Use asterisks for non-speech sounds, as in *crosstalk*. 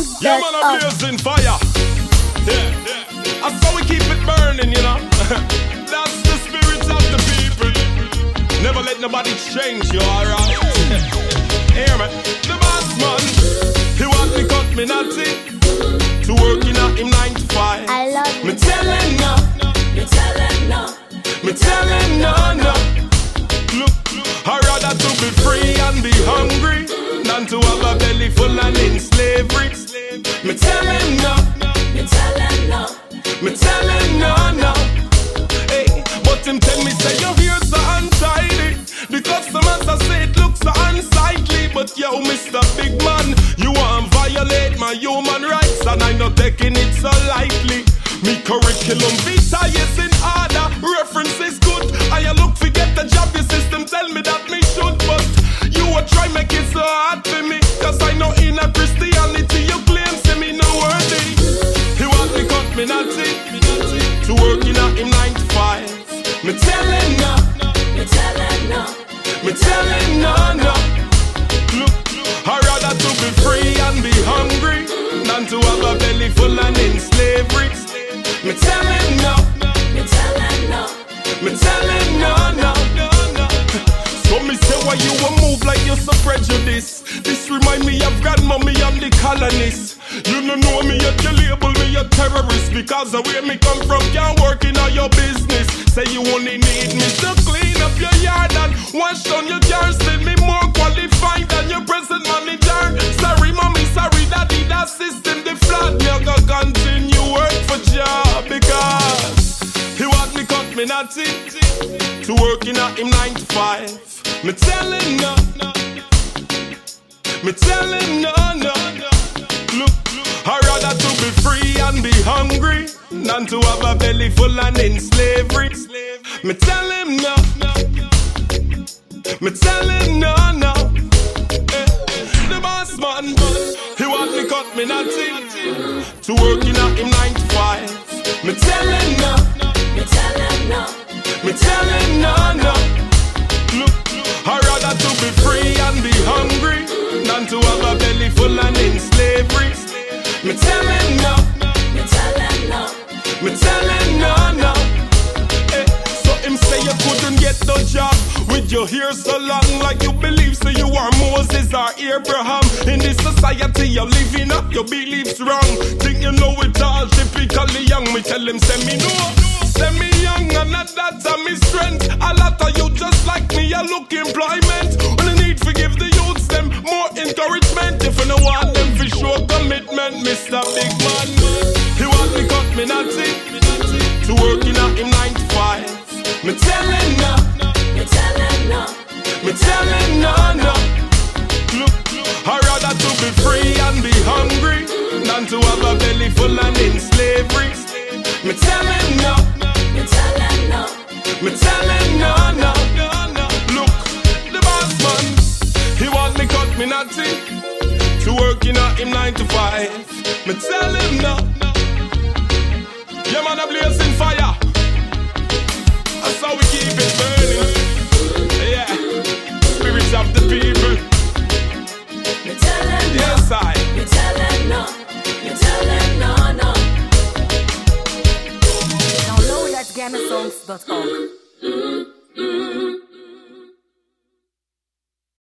Yeah, man, I'm blazing fire. Yeah, yeah. That's how we keep it burning, you know. *laughs* That's the spirit of the people. Never let nobody change you, alright? *laughs* Hear me? The boss man, he want me cut me natty to work in a him nine to five. I love Me telling no, Me telling no, me telling no, no. Look, I'd rather to be free and be hungry than to have a belly full and in slavery. Me telling no, me telling no, me telling no, no. Hey, but him tell me say your hair so untidy. The customers I say it looks so unsightly. But yo, Mr. Big Man, you want violate my human rights, and I'm not taking it so lightly. Me curriculum vitae is in Cause I know in Christianity you claim say me no worthy. He want me cut me natty to work in a him nine to five. Me telling no, me telling no, me telling no, no. Look, I'd rather to be free and be hungry than to have a belly full and in slavery. Me telling This remind me of grandmommy and the colonists. You don't know me yet, you label me a terrorist because the way me come from can't work in all your business. Say you only need me to clean up your yard and wash down your car. Still me more qualified than your present manager. Sorry, mommy, sorry, daddy, that system the flat. Me I gotta continue work for job because he want me cut me natty to work in a him nine to five. Me telling no, me telling no, no, no. Look, I'd rather to be free and be hungry than to have a belly full and in slavery. Me tell him no, me tell him no, no. Eh, The boss man, he want me cut me natty to work in a him nine to five. Me tell him no. me telling no, Me telling no, no. Look, I'd rather to be free and be hungry to have a belly full and in slavery. Me telling no, me telling no, me telling no, no. Eh, so him say you couldn't get the job with your hair so long, like you believe so you are Moses or Abraham. In this society you're living up, your beliefs wrong. Think you know it all, typically young. Me tell him say me no. Say me young and not that a me strength. A lot of you just like me, I look employment. When I need to give the commitment, Mr. Big Man. He want me cut me natty to work in a him nine to five. Me telling no, me telling no, me telling no, no. Look, I'd rather to be free and be hungry than to have a belly full and in slavery. Me telling no. me telling no, Me telling no, no. Look, the boss man, he want me cut me natty to work in a him nine to five. Me tell him no. Yeah, man, a blazing fire. That's how we keep it burning. Yeah, spirits of the people. Me tell him yes. I. Me tell him no. Me tell him no, no. Download at GhanaSongs.org. Mm-hmm.